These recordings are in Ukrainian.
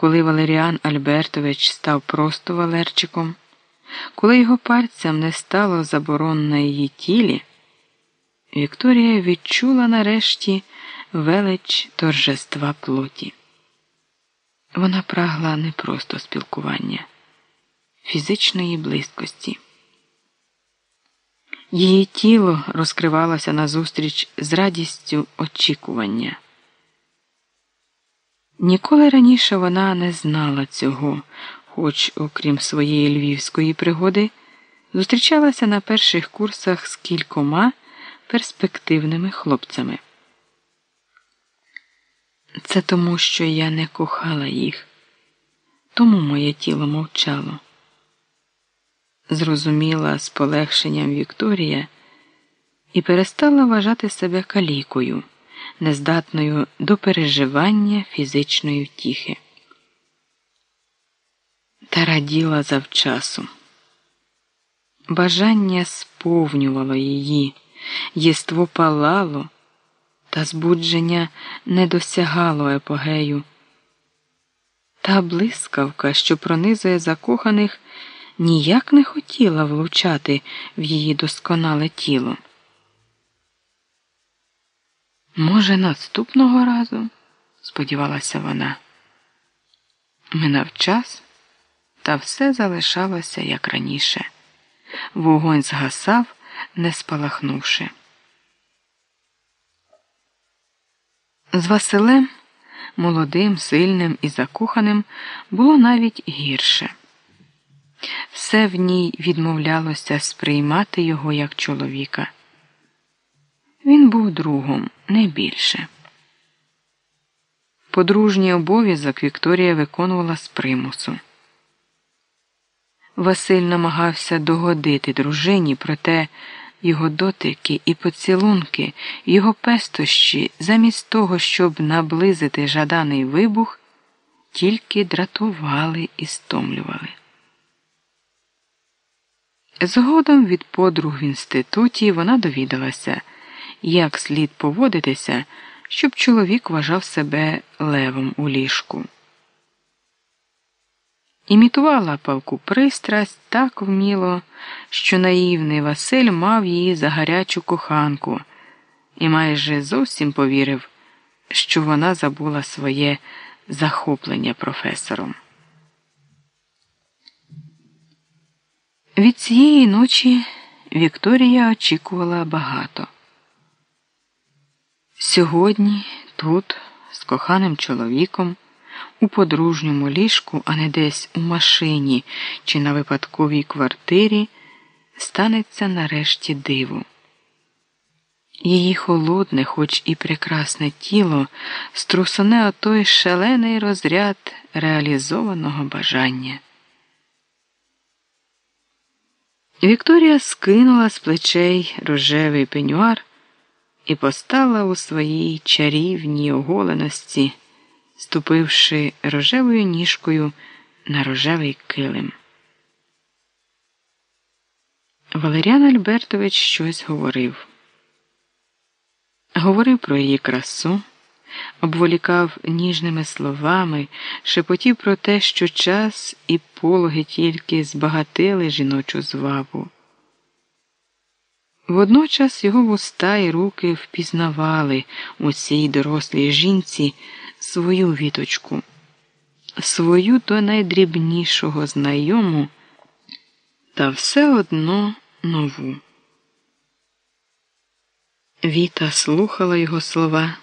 коли Валеріан Альбертович став просто Валерчиком, коли його пальцям не стало заборон на її тілі, Вікторія відчула нарешті велич торжества плоті. Вона прагла не просто спілкування, фізичної близькості. Її тіло розкривалося назустріч з радістю очікування. Ніколи раніше вона не знала цього, хоч, окрім своєї львівської пригоди, зустрічалася на перших курсах з кількома перспективними хлопцями. Це тому, що я не кохала їх, тому моє тіло мовчало. Зрозуміла з полегшенням Вікторія і перестала вважати себе калікою, нездатною до переживання фізичної втіхи. Та раділа завчасу. Бажання сповнювало її, єство палало та збудження не досягало епогею. Та блискавка, що пронизує закоханих, ніяк не хотіла влучати в її досконале тіло. Може, наступного разу, сподівалася вона, минав час, та все залишалося як раніше. Вогонь згасав, не спалахнувши. З Василем, молодим, сильним і закоханим, було навіть гірше. Все в ній відмовлялося сприймати його як чоловіка. Він був другом, не більше. Подружній обов'язок Вікторія виконувала з примусу. Василь намагався догодити дружині, проте його дотики і поцілунки, його пестощі, замість того, щоб наблизити жаданий вибух, тільки дратували і стомлювали. Згодом від подруг в інституті вона довідалася, як слід поводитися, щоб чоловік вважав себе левом у ліжку. Імітувала палку пристрасть так вміло, що наївний Василь мав її за гарячу коханку і майже зовсім повірив, що вона забула своє захоплення професором. Від цієї ночі Вікторія очікувала багато. Сьогодні тут, з коханим чоловіком, у подружньому ліжку, а не десь у машині чи на випадковій квартирі, станеться нарешті диво. Її холодне, хоч і прекрасне тіло, струсоне отой шалений розряд реалізованого бажання. Вікторія скинула з плечей рожевий пенюар і постала у своїй чарівній оголеності, ступивши рожевою ніжкою на рожевий килим. Валеріан Альбертович щось говорив. Говорив про її красу, обволікав ніжними словами, шепотів про те, що час і пологи тільки збагатили жіночу звабу. Водночас його вуста і руки впізнавали у цій дорослій жінці свою віточку, свою до найдрібнішого знайому, та все одно нову. Віта слухала його слова,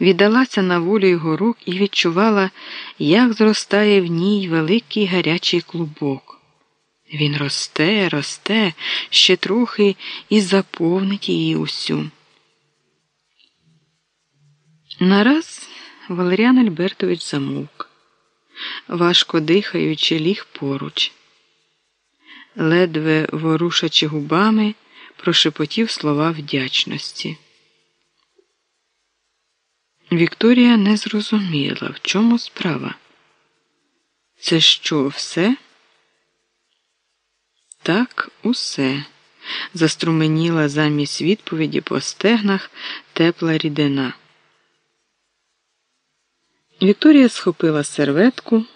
віддалася на волю його рук і відчувала, як зростає в ній великий гарячий клубок. Він росте, росте, ще трохи і заповнить її усю. Нараз Валеріан Альбертович замовк, важко дихаючи, ліг поруч, ледве ворушачи губами, прошепотів слова вдячності. Вікторія не зрозуміла, в чому справа. Це що, все? Так, усе. Заструменіла замість відповіді по стегнах тепла рідина. Вікторія схопила серветку.